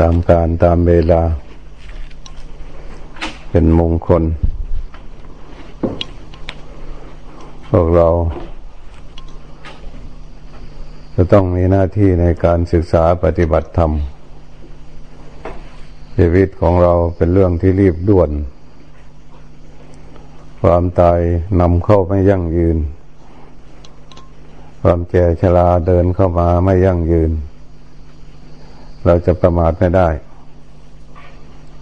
ตามการตามเวลา เป็นมงคล พวกเรา จะต้องมีหน้าที่ในการศึกษาปฏิบัติธรรม ชีวิตของเราเป็นเรื่องที่รีบด่วน ความตายนำเข้าไม่ยั่งยืน ความแก่ชราเดินเข้ามาไม่ยั่งยืน เราจะประมาทไม่ได้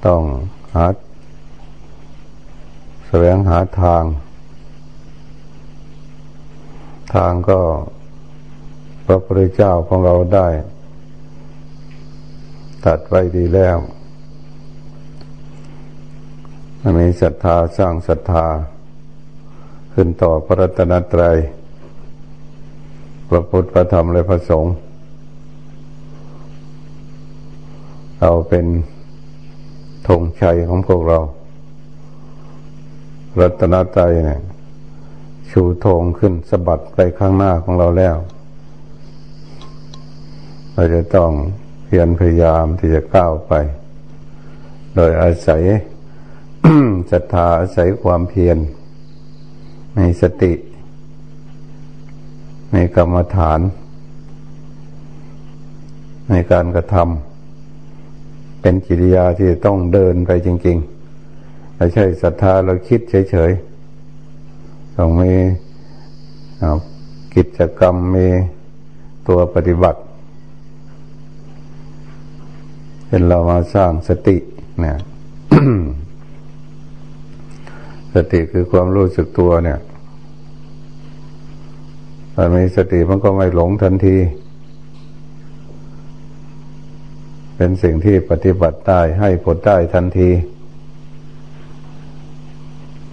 ต้องหาแสวงหาทาง ทางก็พระพุทธเจ้าของเราได้ ตัดไว้ดีแล้วมีศรัทธาสร้างศรัทธา ขึ้นต่อพระรัตนตรัยพระพุทธพระธรรมและพระสงฆ์ เอาเป็นธงชัยของพวกเรา รัตนตรัยเนี่ยชูธงขึ้นสะบัดไปข้างหน้าของเราแล้ว เราจะต้องเพียรพยายามที่จะก้าวไป โดยอาศัยศรัทธาอาศัยความเพียรในสติ ในกรรมฐาน ในการกระทำ เป็นกิริยาที่ต้องเดินไปจริงๆไม่ใช่ศรัทธาเราคิดเฉยๆต้องมีกิจกรรมมีตัวปฏิบัติเป็นเรามาสร้างสติเนี่ยสติคือความรู้สึกตัวเนี่ยถ้ามีสติมันก็ไม่หลงทันที เป็นสิ่งที่ปฏิบัติได้ให้ผลได้ทันที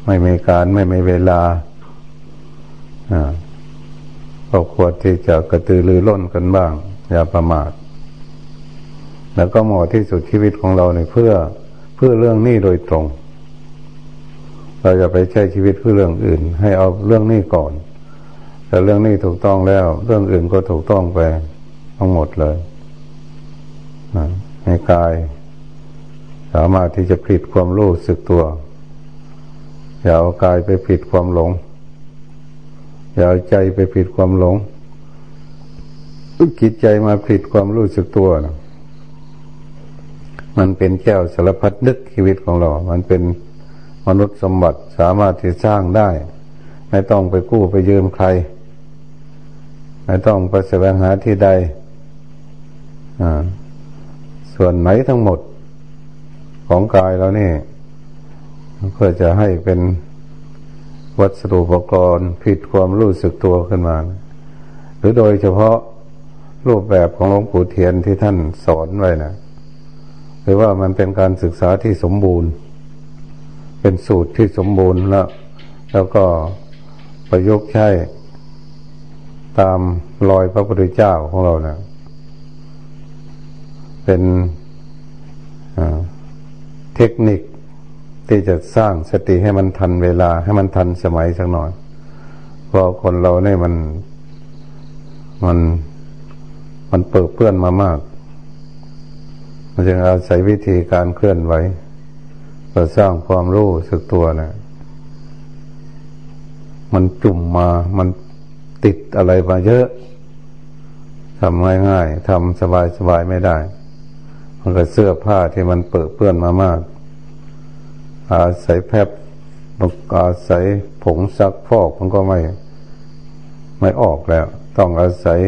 ไม่มีการไม่มีเวลาก็ควรที่จะกระตือรือร้นกันบ้าง อย่าประมาท แล้วก็เหมาะที่สุดชีวิตของเราในเพื่อเพื่อเรื่องนี้โดยตรง เราจะไปใช้ชีวิตเพื่อเรื่องอื่น ให้เอาเรื่องนี้ก่อน แต่เรื่องนี้ถูกต้องแล้ว เรื่องอื่นก็ถูกต้องไปทั้งหมดเลย ในกาย สามารถที่จะผลิตความรู้สึกตัว อย่าเอากายไปผลิตความหลง อย่าเอาใจไปผลิตความหลงคิดใจมาผลิตความรู้สึกตัวนะมันเป็นแก้วสารพัดนึกชีวิตของเรา มันเป็นมนุษย์สมบัติสามารถที่สร้างได้ ไม่ต้องไปกู้ไปยืมใคร ไม่ต้องไปแสวงหาที่ใด อ่า ส่วนไหนทั้งหมดของกายเราเนี่ยเพื่อจะให้เป็นวัสดุอุปกรณ์ผิดความรู้สึกตัวขึ้นมา หรือโดยเฉพาะรูปแบบของหลวงปู่เทียนที่ท่านสอนไว้นะหรือว่ามันเป็นการศึกษาที่สมบูรณ์ เป็นสูตรที่สมบูรณ์แล้วแล้วก็ประยุกต์ใช้ตามรอยพระพุทธเจ้าของเรานะ เป็นเทคนิคที่จะสร้างสติให้มันทันเวลาให้มันทันสมัยสักหน่อยเพราะคนเราเนี่ยมันมันมันเปิดเพื่อนมามาก มันจึงอาศัยวิธีการเคลื่อนไหวเพื่อสร้างความรู้สึกตัวนะมันจุ่มมา มันติดอะไรมาเยอะทำง่ายๆทำสบายๆไม่ได้ มันก็เสื้อผ้าที่มันเปื้อเปื้อนมามาก อาศัยแพบอาศัยผงซักฟอกมันก็ไม่ไม่ออกแล้ว ต้องอาศัย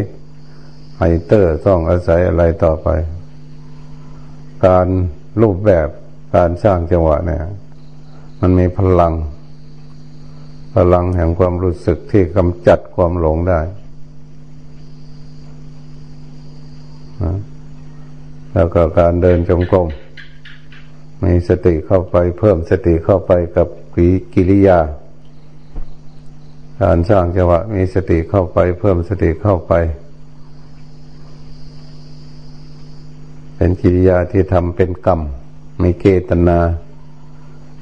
ไฮเตอร์ต้องอาศัยอะไรต่อไป การรูปแบบการสร้างจังหวะเนี่ย มันมีพลัง พลังแห่งความรู้สึกที่กำจัดความหลงได้ แล้วก็การเดินจงกรมมีสติเข้าไปเพิ่มสติเข้าไปกับกิริยา การสร้างจังหวะมีสติเข้าไป เพิ่มสติเข้าไป เป็นกิริยาที่ทำเป็นกรรมมีเกตนา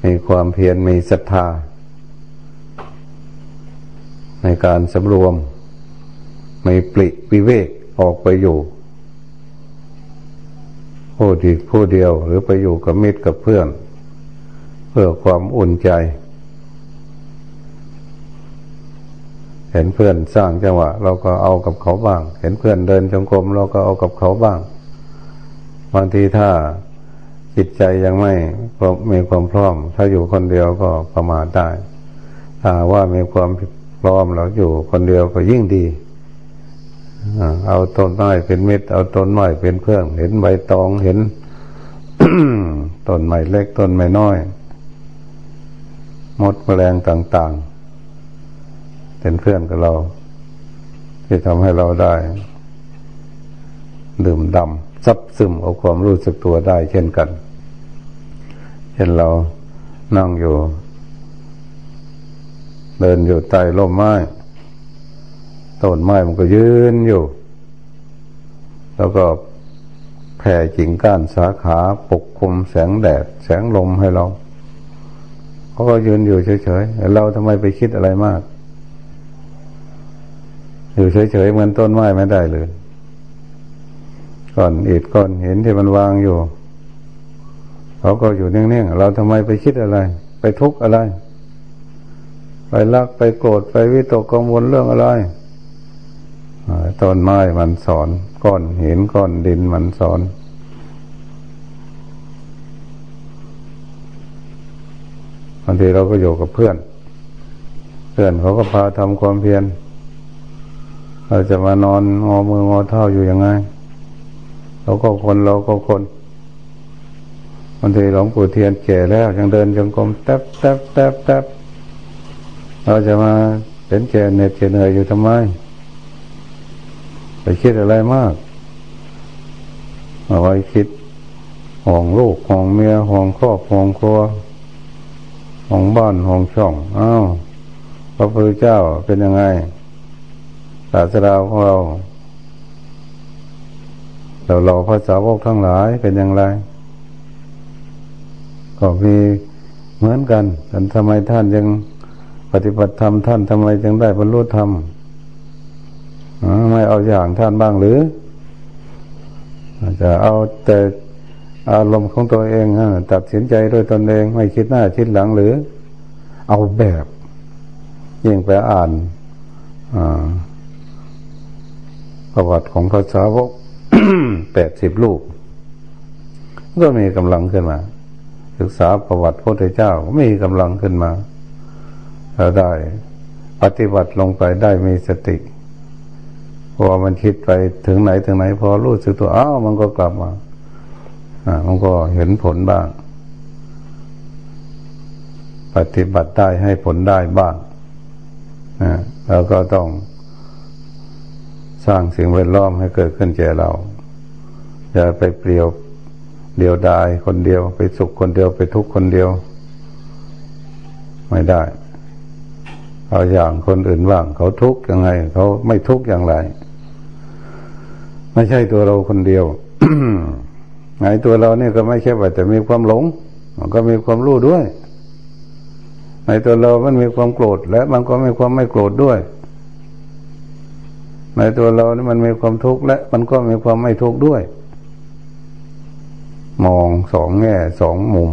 มีความเพียรมีศรัทธา ในการสำรวม มีปริวิเวกออกไปอยู่ ผู้ดีผู้เดียวหรือไปอยู่กับมิตรกับเพื่อน เพื่อความอุ่นใจ เห็นเพื่อนสร้างจังหวะ เราก็เอากับเขาบ้าง เห็นเพื่อนเดินจงกรมเราก็เอากับเขาบ้างบางทีถ้าจิตใจยังไม่มีความพร้อม ถ้าอยู่คนเดียวก็ประมาทได้ถ้าว่ามีความพร้อมเราอยู่คนเดียวก็ยิ่งดี เอาต้นไม้เป็นมิตรเอาต้นไม้เป็นเพื่อนเห็นใบตองเห็นต้นไม้เล็กต้นไม้น้อย มดแมลงต่าง ๆ เป็นเพื่อนกับเรา ที่ทำให้เราได้ ดื่มดำซับซึมเอาความรู้สึกตัวได้ เช่นกัน เห็นเรานั่งอยู่ เดินอยู่ใต้ร่มไม้ ต้นไม้มันก็ยืนอยู่ แล้วก็แผ่จิงก้านสาขาปกคลุมแสงแดด แสงลมให้เราเขาก็ยืนอยู่เฉยๆ เราทำไมไปคิดอะไรมาก อยู่เฉยๆเหมือนต้นไม้ไม่ได้เลยก่อนอิดก่อนเห็นที่มันวางอยู่เขาก็อยู่นิ่งๆ เราทำไมไปคิดอะไร ไปทุกข์อะไร ไปรักไปโกรธไปวิตกกังวลเรื่องอะไร ต้นไม้มันสอน ก้อนหินก้อนดินมันสอนบางทีเราก็อยู่กับเพื่อน เพื่อนเขาก็พาทำความเพียรเราจะมานอนงอมืองอเท้าอยู่ยังไงเราก็คนเราก็คนบางทีหลวงปู่เทียนแก่แล้วยังเดินจงกรมแทบแทบแทบแทบเราจะมาเป็นแก่เหน็ดเหนื่อยอยู่ทำไม ไปคิดอะไรมาก เอาไว้คิดห่วงลูกห่วงเมียห่วงครอบห่วงครัวห่วงบ้านห่วงช่องอ้าวพระพุทธเจ้าเป็นยังไงศาสดาของเราเราเราภาษาวกทั้งหลายเป็นอย่างไร ก็มีเหมือนกันแต่ทำไมท่านยังปฏิบัติธรรมท่านทำไมจึงได้บรรลุธรรม ไม่เอาอย่างท่านบ้างหรือจะเอาแต่อารมณ์ของตัวเองตัดสินใจด้วยตนเอง ไม่คิดหน้าคิดหลังหรือ เอาแบบยิ่งไปอ่านประวัติของพระสาวกแปดสิบลูก ก็มีกำลังขึ้นมา ศึกษาประวัติพระพุทธเจ้าก็มีกำลังขึ้นมาเราได้ ปฏิบัติลงไปได้มีสติ พอมันคิดไปถึงไหนถึงไหน พอรู้สึกตัวอ้าวมันก็กลับมาอ่ามันก็เห็นผลบ้าง ปฏิบัติได้ให้ผลได้บ้างอ่าแล้วก็ต้องสร้างสิ่งแวดล้อมให้เกิดขึ้นแก่เรา อย่าไปเปลี่ยวเดียวดายคนเดียว ไปสุขคนเดียวไปทุกข์คนเดียว ไม่ได้ เอาอย่างคนอื่นบ้าง เขาทุกข์ยังไง เขาไม่ทุกข์อย่างไร ไม่ใช่ตัวเราคนเดียวไงตัวเราเนี่ยก็ไม่ใช่ว่าแต่มีความหลง มันก็มีความรู้ด้วยในตัวเรามันมีความโกรธและมันก็มีความไม่โกรธด้วย ในตัวเรานี่มันมีความทุกข์และมันก็มีความไม่ทุกข์ด้วย มองสองแง่สองมุม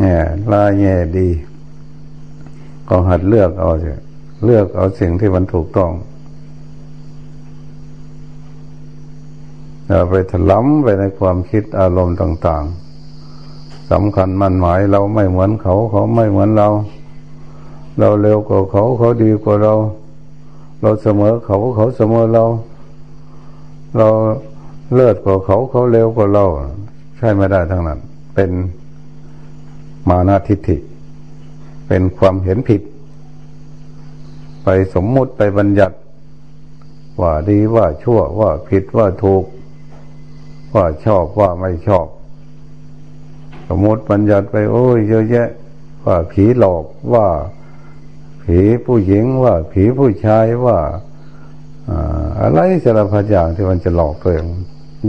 แง่ลายแง่ดี ก็หัดเลือกเอาสิเลือกเอาสิ่งที่มันถูกต้อง อย่าไปถลำไปในความคิดอารมณ์ต่าง ๆสำคัญมันหมายเราไม่เหมือนเขาเขาไม่เหมือนเรา เราเร็วกว่าเขาเขาดีกว่าเรา เราเสมอเขาเขาเสมอเรา เราเลิศกว่าเขาเขาเร็วกว่าเรา ใช่ไม่ได้ทั้งนั้น เป็นมานาทิฏฐิ เป็นความเห็นผิด ไปสมมุติไปบัญญัติ ว่าดีว่าชั่วว่าผิดว่าถูก ว่าชอบว่าไม่ชอบ สมมติบัญญัติไปโอ้ยเยอะแยะ ว่าผีหลอกว่า ผีผู้หญิงว่า ผีผู้ชายว่าอะไรสารพัดอย่างที่มันจะหลอกตัวเอง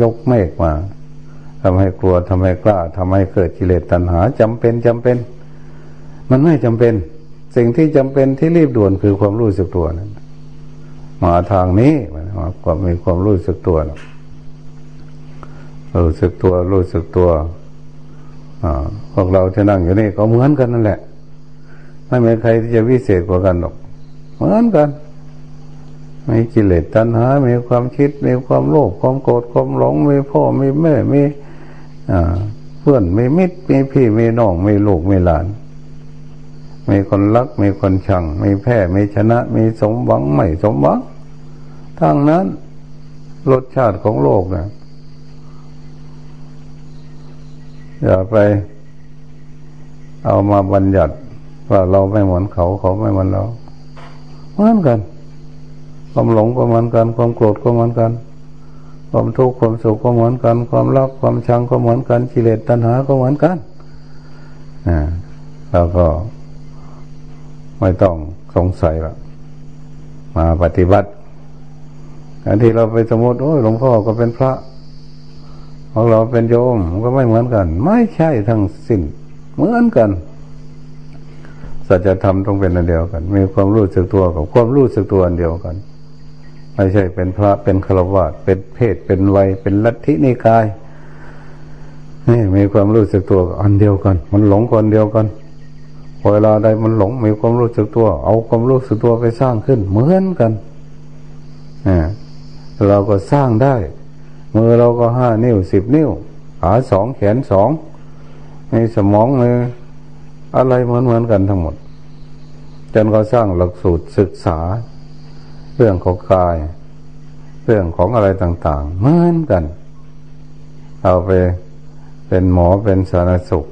ยกเมฆมาทำให้กลัวทำให้กล้าทำให้เกิดกิเลสตัณหาจำเป็นจำเป็น มันไม่จำเป็น สิ่งที่จำเป็นที่รีบด่วนคือความรู้สึกตัวนั้นมาทางนี้มาความมีความรู้สึกตัวนะ รู้สึกตัวรู้สึกตัวอพวกเราที่นั่งอยู่นี่ก็เหมือนกันนั่นแหละ ไม่มีใครที่จะวิเศษกว่ากันหรอก เหมือนกันมีกิเลสตัณหา มีความคิด มีความโลภ ความโกรธ ความหลง มีพ่อ มีแม่ มีเพื่อน มีมิตร มีพี่ มีน้อง มีลูก มีหลาน มีคนรัก มีคนชัง มีแพ้ มีชนะ มีสมหวัง ไม่สมหวังทั้งนั้น รสชาติของโลกนะ อย่าไปเอามาบัญญัติว่าเราไม่เหมือนเขาเขาไม่เหมือนเราเหมือนกัน ความหลงก็เหมือนกัน ความโกรธก็เหมือนกัน ความทุกข์ความสุขก็เหมือนกัน ความรักความชังก็เหมือนกันกิเลสตัณหาก็เหมือนกันอ่าแล้วก็ไม่ต้องสงสัยละมาปฏิบัติอันที่เราไปสมมติโอ้ยหลวงพ่อก็เป็นพระ ของเราเป็นโยมก็ไม่เหมือนกัน ไม่ใช่ทั้งสิ้นเหมือนกันสัจธรรมต้องเป็นอันเดียวกัน มีความรู้สึกตัวกับความรู้สึกตัวอันเดียวกัน ไม่ใช่เป็นพระเป็นฆราวาสเป็นเพศเป็นวัยเป็นลัทธินิกายนี่มีความรู้สึกตัวอันเดียวกัน มันหลงคนเดียวกันเวลาใดมันหลงมีความรู้สึกตัว เอาความรู้สึกตัวไปสร้างขึ้นเหมือนกันเราก็สร้างได้ มือเราก็ห้านิ้วสิบนิ้ว ขาสองแขนสองในสมองเลยอะไรเหมือนเหมือนกันทั้งหมดจนเขาสร้างหลักสูตรศึกษา เรื่องของกาย เรื่องของอะไรต่าง ๆ เหมือนกัน เอาไปเป็นหมอเป็นสาธารณสุข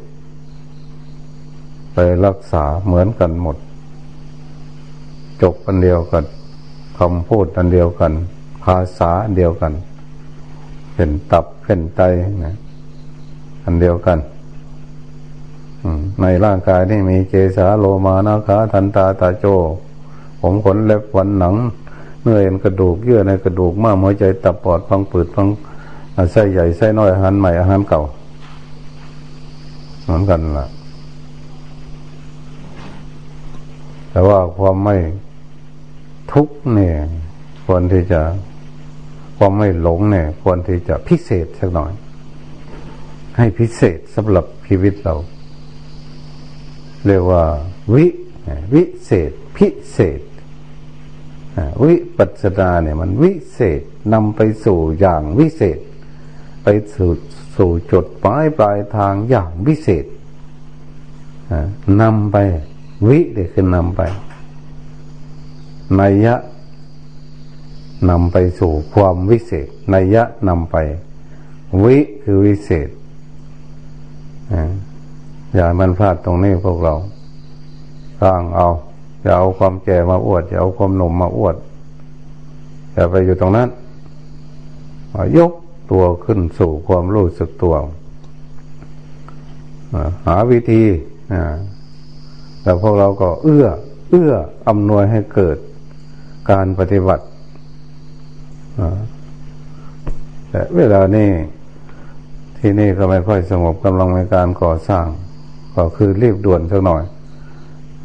ไปรักษาเหมือนกันหมด จบอันเดียวกันคำพูดอันเดียวกัน ภาษาเดียวกัน เป็นตับเป็นไตนะอันเดียวกันในร่างกายนี่มีเจสาโลมานาคาทันตาตาโจ ผมขนเล็บวันหนัง เนื้อเอ็นกระดูกเยื่อในกระดูกม้ามหัวใจตับปอดฟังปืดฟังไส้ใหญ่ไส้น้อยอาหารใหม่อาหารเก่าเหมือนกันล่ะ แต่ว่าความไม่ทุกเนี่ยควรที่จะ ความไม่หลงเนี่ย ควรที่จะพิเศษสักหน่อย ให้พิเศษสำหรับชีวิตเรา เรียกว่า วิ วิเศษ พิเศษวิปัสนาเนี่ยมันวิเศษนำไปสู่อย่างวิเศษ ไปสู่สู่จุดปลายปลายทางอย่างวิเศษนำไป วิเดี๋ยคือนำไปนัยยะ นำไปสู่ความวิเศษนัยยะนำไป วิคือวิเศษอย่ามันพลาดตรงนี้พวกเราสร้างเอาอย่าเอาความแก่มาอวดอย่าเอาความหนุ่มมาอวดอย่าไปอยู่ตรงนั้นยกตัวขึ้นสู่ความรู้สึกตัวหาวิธีแต่พวกเราก็เอื้อ เอื้ออำนวยให้เกิดการปฏิบัติ แต่เวลานี้ที่นี่ก็ไม่ค่อยสงบกำลังในการก่อสร้าง ก็คือรีบด่วนสักหน่อย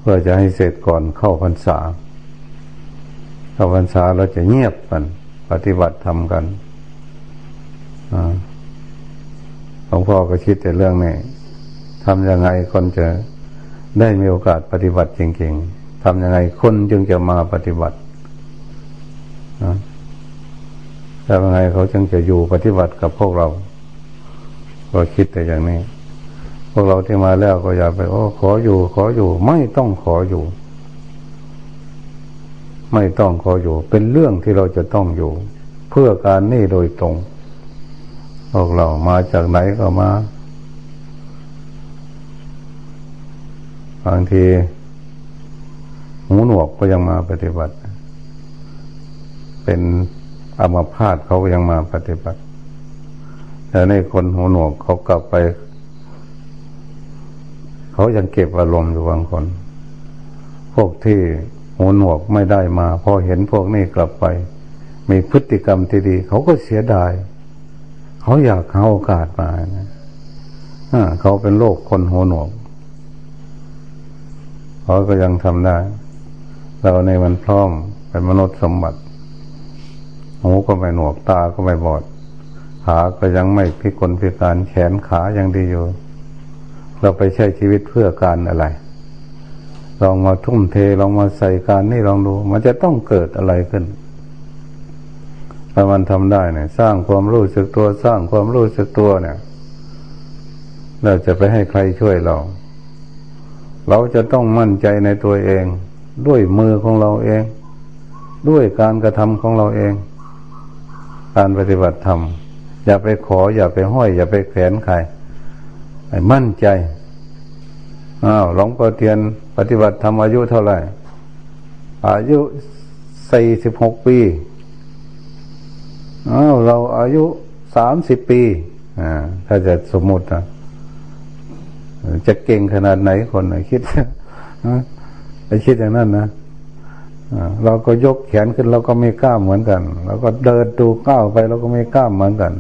เพื่อจะให้เสร็จก่อนเข้าพรรษา เข้าพรรษาเราจะเงียบกัน ปฏิบัติทำกันหลวงพ่อก็คิดแต่เรื่องนี้ทำยังไงคนจะได้มีโอกาสปฏิบัติจริงๆทำยังไงคนจึงจะมาปฏิบัติ ทำยังไงเขาจึงจะอยู่ปฏิบัติกับพวกเรา ก็คิดแต่อย่างนี้ พวกเราที่มาแล้วก็อย่าไปโอ้ขออยู่ ขออยู่ ไม่ต้องขออยู่ ไม่ต้องขออยู่ เป็นเรื่องที่เราจะต้องอยู่ เพื่อการนี่โดยตรงพวกเรามาจากไหนก็มาบางทีหูหนวกก็ยังมาปฏิบัติ เป็น อมาพาตเขายังมาปฏิบัติ แต่ในคนหูหนวกเขากลับไป เขายังเก็บอารมณ์อยู่บางคน พวกที่หูหนวกไม่ได้มา พอเห็นพวกนี้กลับไป มีพฤติกรรมที่ดี เขาก็เสียดาย เขาอยากหาโอกาสมานะเขาเป็นโรคคนหูหนวกเขาก็ยังทำได้ เราในมันพร้อมเป็นมนุษย์สมบัติ หูก็ไม่หนวกตาก็ไม่บอดขาก็ยังไม่พิกลพิการแขนขายังดีอยู่ เราไปใช้ชีวิตเพื่อการอะไรลองมาทุ่มเทลองมาใส่การนี่ลองดู มันจะต้องเกิดอะไรขึ้นถ้ามันทำได้เนี่ย สร้างความรู้สึกตัวสร้างความรู้สึกตัวเนี่ย เราจะไปให้ใครช่วยเรา เราจะต้องมั่นใจในตัวเอง ด้วยมือของเราเอง ด้วยการกระทำของเราเอง การปฏิบัติธรรม อย่าไปขอ อย่าไปห้อย อย่าไปแขวนใครให้มั่นใจอ้าวหลวงพ่อเทียนปฏิบัติธรรมอายุเท่าไหร่ อายุสี่สิบหกปีอ้าวเราอายุสามสิบปีอ่าถ้าจะสมมตินะจะเก่งขนาดไหนคนคิดไอ้คิดอย่างนั้นนะ เราก็ยกแขนขึ้นเราก็ไม่กล้าเหมือนกันเราก็เดินดูก้าวไปเราก็ไม่กล้าเหมือนกัน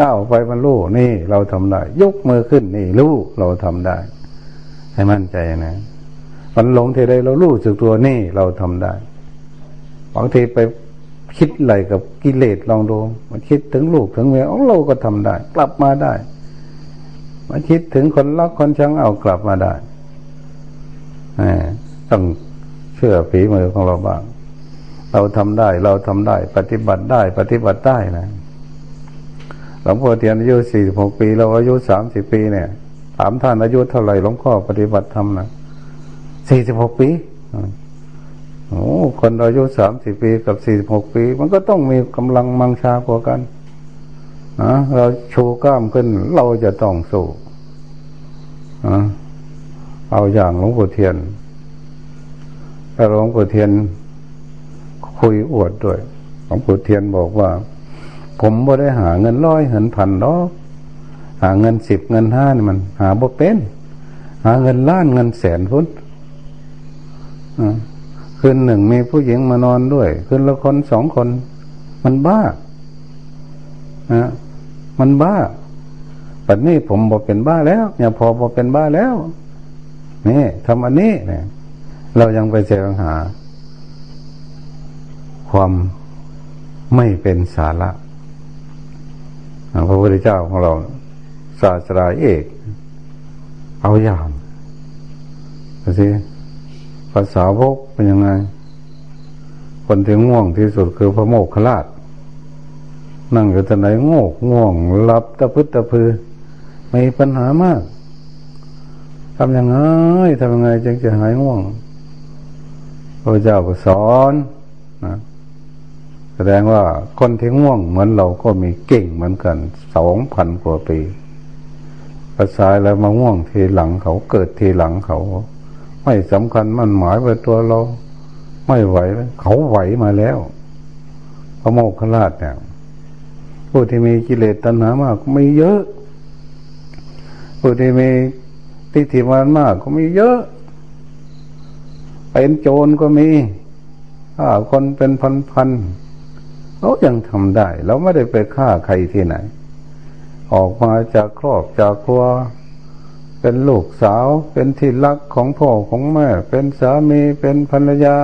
ก้าวไปมันรู้นี่เราทำได้ ยกมือขึ้นนี่รู้เราทำได้ ให้มั่นใจนะมันหลงทีใดเรารู้สึกตัวนี่เราทำได้บางทีไปคิดอะไรกับกิเลสลองดู มันคิดถึงลูกถึงเมียเราก็ทำได้ กลับมาได้มาคิดถึงคนรักคนชังเอากลับมาได้ต้อง เชื่อฝีมือของเราบ้าง เราทำได้เราทำได้ ปฏิบัติได้ปฏิบัติได้นะหลวงพ่อเทียนอายุสี่สิบหกปี เราอายุสามสิบปีเนี่ยถามท่านอายุเท่าไหร่หลวงพ่อปฏิบัติธรรมนะสี่สิบหกปีโอ้คนอายุสามสิบปีกับสี่สิบหกปี มันก็ต้องมีกำลังมังชากว่ากันนะเราโชว์กล้ามขึ้น เราจะต้องสู้เอาอย่างหลวงปู่เทียน หลวงปู่เทียนคุยอวดด้วยหลวงปู่เทียนบอกว่า ผมบ่ได้หาเงินร้อยเหินพันดอกหาเงินสิบเงินห้านี่มัน หาบ่เป็น หาเงินล้านเงินแสนพุทธคืนหนึ่งมีผู้หญิงมานอนด้วย คืนละคนสองคน มันบ้านะมันบ้าปัจนี้ผมบอกเป็นบ้าแล้วเนี่ยพอบอกเป็นบ้าแล้ว นี่ทำอันนี้เนี่ย เรายังไปเจอปัญหา ความไม่เป็นสาระพระพุทธเจ้าของเราศาสตราเอก เอาอย่างดูสิภาษาวกเป็นยังไง คนที่ง่วงที่สุดคือพระโมกขลาชนั่งอยู่ที่ไหนง่ง่วงหลับตะพึดตะพือมีปัญหามากทำยังไงทำยังไงจึงจะหายง่วง พระเจ้าก็สอนนะแสดงว่าคนที่ง่วงเหมือนเราก็มีเก่งเหมือนกันสองพันกว่าปีภาษาแล้วมาง่วงทีหลังเขาเกิดทีหลังเขา ไม่สำคัญมันหมายไปตัวเรา ไม่ไหวเขาไหวมาแล้วพระโมกขลาชเนี่ยผู้ที่มีกิเลสตัณหามากไม่เยอะผู้ที่มีทิฏฐิมานมากก็มีเยอะ เป็นโจรก็มีฆ่าคนเป็นพันๆเขายังทำได้ เราไม่ได้ไปฆ่าใครที่ไหน ออกมาจากครอบจากครัว เป็นลูกสาว เป็นที่รักของพ่อของแม่ เป็นสามี เป็นภรรยา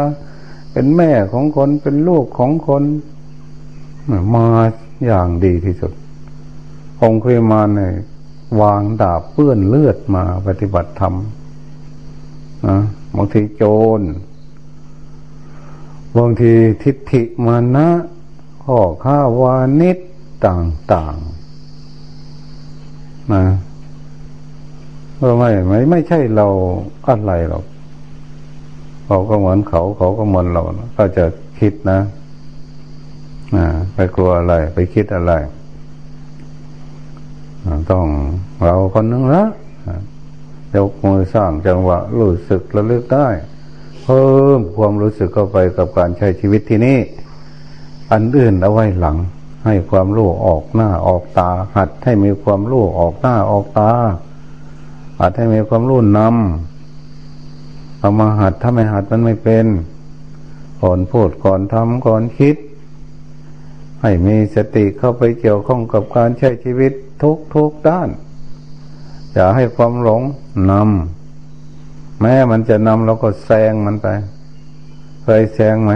เป็นแม่ของคน เป็นลูกของคน มาอย่างดีที่สุด องค์เคริมาเนี่ยวางดาบเปื้อนเลือดมาปฏิบัติธรรมนะ บางทีโจร บางทีทิฏฐิมานะข้อข้าวานิดต่างๆนะก็ไม่ไม่ไม่ใช่เราอะไรหรอกเขาก็เหมือนเขา เขาก็เหมือนเราก็จะคิดนะไปกลัวอะไร ไปคิดอะไร ต้องเราคนนึงละ ยกมือสร้างจังหวะรู้สึกระลึกได้ เพิ่มความรู้สึกเข้าไปกับการใช้ชีวิตที่นี่อันอื่นเอาไว้หลัง ให้ความรู้ออกหน้าออกตา หัดให้มีความรู้ออกหน้าออกตา หัดให้มีความรู้นำเอามาหัดถ้าไม่หัดมันไม่เป็นก่อนพูดก่อนทำก่อนคิด ให้มีสติเข้าไปเกี่ยวข้องกับการใช้ชีวิตทุกทุกด้าน อย่าให้ความหลงนำแม้มันจะนำเราก็แซงมันไป เคยแซงไหม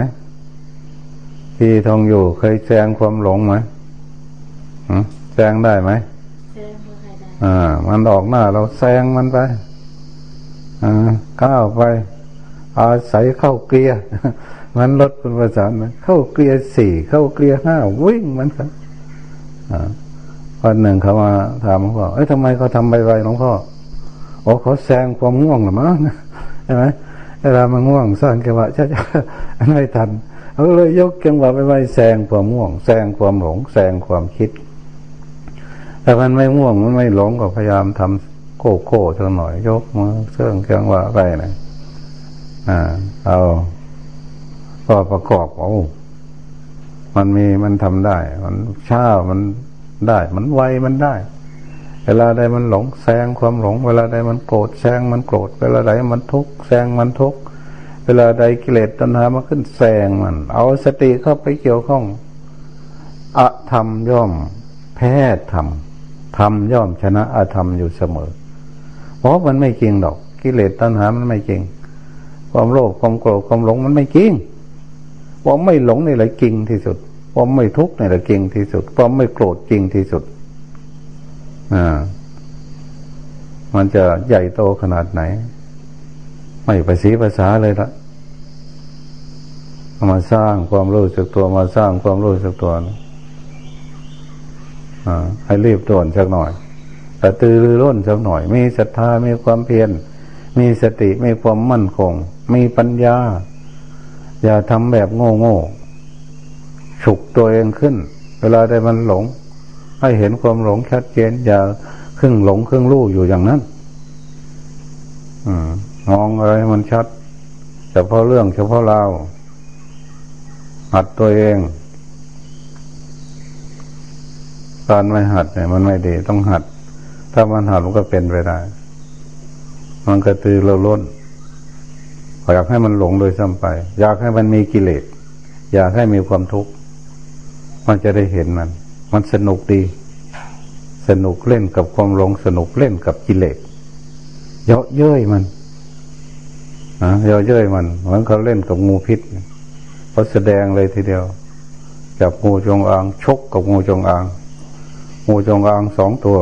ที่ทองอยู่เคยแซงความหลงไหมแซงได้ไหมแซงบ่ใครได้อ่า มันออกหน้า เราแซงมันไปอ่าก้าวไปอาศัยเข้าเกียร์มันรถเป็นภาษานะเข้าเกียร์สี่เข้าเกียร์ห้าวิ่งมันครับอ่า วันหนึ่งเขามาถามหลวงพ่อเอ้ยทำไมเขาทำไวหลวงพ่อโอ้เขาแซงความง่วงหรือมั้งใช่ไหมเวลามันง่วงสร้างจังหวะช้าๆไม่ทันเขาเลยยกจังหวะไปไว้แซงความง่วงแซงความหลงแซงความคิด แต่มันไม่ง่วงมันไม่หลงก็พยายามทำโก้โก้สักหน่อยยกมือเสื่องจังหวะไปนะอ่า เอาก็ประกอบโอ้มันมีมันทำได้ มันช้ามัน ได้ มันไวมันได้ เวลาใดมันหลงแซงความหลง เวลาใดมันโกรธแซงมันโกรธ เวลาใดมันทุกข์แซงมันทุกข์ เวลาใดกิเลสตัณหามาขึ้นแซงมัน เอาสติเข้าไปเกี่ยวข้องอะธรรมย่อม แพ้ธรรมธรรมย่อมชนะอาธรรมอยู่เสมอ เพราะมันไม่จริงดอก กิเลสตัณหามันไม่จริง ความโลภความโกรธความหลงมันไม่จริงความไม่หลงนี่แหละจริงที่สุด ความไม่ทุกข์นี่แหละจริงที่สุด ความไม่โกรธจริงที่สุด อ่า มันจะใหญ่โตขนาดไหน ไม่ไปสีภาษาเลยละมาสร้างความรู้สึกตัวมาสร้างความรู้สึกตัวนะอ่าให้รีบโดนสักหน่อยแต่ตือรือร้นสักหน่อย มีศรัทธา มีความเพียร มีสติ มีความมั่นคง มีปัญญา อย่าทำแบบโง่โง่ ฉุกตัวเองขึ้น เวลาใดมันหลง ให้เห็นความหลงชัดเจนอย่าครึ่งหลงครึ่งรู้อยู่อย่างนั้นอมมองอะไรมันชัด เฉพาะเรื่องเฉพาะเราหัดตัวเอง การไม่หัดเนี่ยมันไม่ดีต้องหัด ถ้ามันหัดมันก็เป็นไปได้ มันกระตือรือร้นอยากให้มันหลงโดยซ้ำไป อยากให้มันมีกิเลส อยากให้มีความทุกข์ มันจะได้เห็นมัน มันสนุกดี สนุกเล่นกับความหลงสนุกเล่นกับกิเลสเยาะเย้ยมันนะเยาะเย้ยมันเหมือนเขาเล่นกับงูพิษเขาแสดงเลยทีเดียว จับงูจงอางชกกับงูจงอาง งูจงอางสองตัว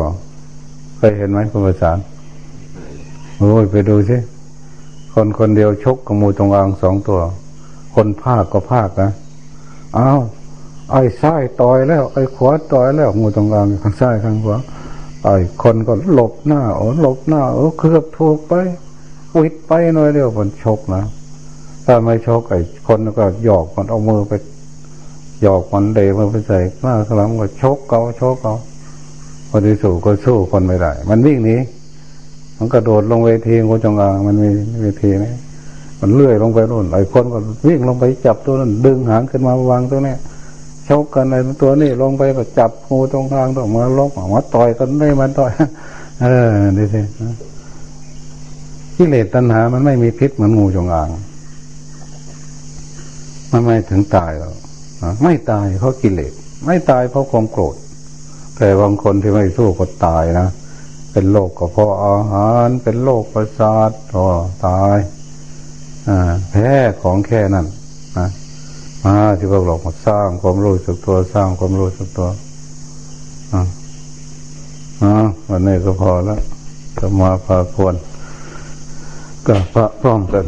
เคยเห็นไหมคุณประสานโอ้ยไปดูสิคนคนเดียวชกกับงูจงอางสองตัว คนภาคก็ภาคนะอ้าว ไอ้ซ้ายต่อยแล้ว ไอ้ขวาต่อยแล้วงูจงอางข้างซ้ายข้างขวาไอ้คนก็หลบหน้าโอ้หลบหน้าโอ้เกือบถูกไปวิดไปหน่อยเดียวมันชกนะถ้าไม่ชกไอ้คนก็หยอกมันเอามือไปหยอกมันเดมันไปใส่หน้าสลังก็ชกเขาชกเขาพอที่สู่ก็สู้คนไม่ได้ มันวิ่งหนีมันกระโดดลงเวทีงูจงอางมันมีเวทีนี่มันเลื่อยลงไปนู่นไอ้คนก็วิ่งลงไปจับตัวนั้นดึงหางขึ้นมาวางตัวนี้ ชกกันในตัวนี้ลงไปก็จับงูตรงกลางต้องมาลบมาต่อยกันได้มันต่อย เออดีสิกิเลสตัณหา มันไม่มีพิษเหมือนงูจงอาง มันไม่ถึงตายหรอกไม่ตายเพราะกิเลส ไม่ตายเพราะความโกรธ แต่บางคนที่ไม่สู้ก็ตายนะ เป็นโรคกระเพราะอาหาร เป็นโรคประสาทก็ตาย อ่า แพ้ของแค่นั้น มาที่พวกเราสร้างความรู้สึกตัวสร้างความรู้สึกตัวอ่าอ่าวันนี้ก็พอแล้วจะมาพาควรกับพระพร้อมกัน